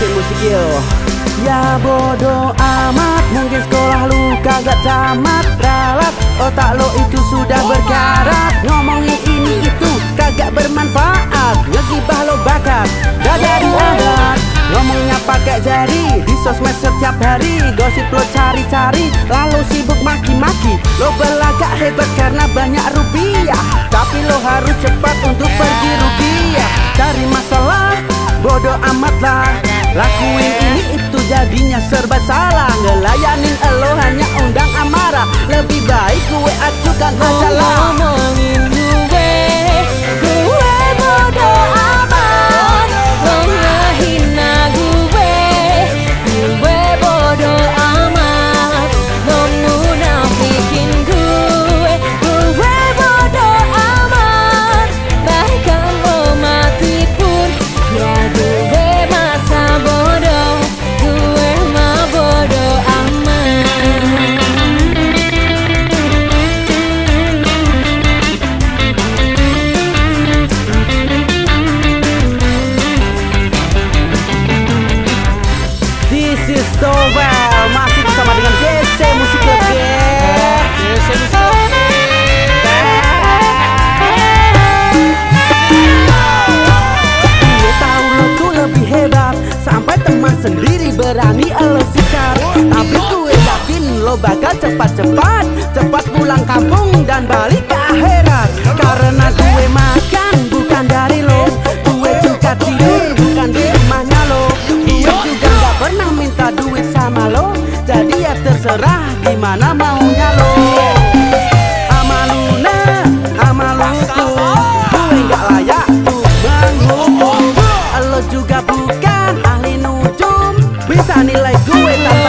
Musik yo. Ya bodoh amat. Mungkin sekolah lu kagak tamat. Ralat otak lo itu sudah berkarat. Ngomongin ini itu kagak bermanfaat. Ngegibah lo bakat Gak jadi adat. Ngomongnya pakai jari Di sosmed setiap hari. Gosip lo cari-cari Lalu sibuk maki-maki. Lo belagak hebat karena banyak rupiah. Tapi lo harus cepat untuk pergi rupiah. Cari masalah Bodoh amat lah Lakuin ini itu jadinya serba salah. Ngelayanin elo hanya undang amarah. Lebih baik gue acukan aja lah bersikat Tapi gue yakin lo bakal cepat-cepat Cepat pulang kampung dan balik ke akhirat. Karena gue mah bisa like duit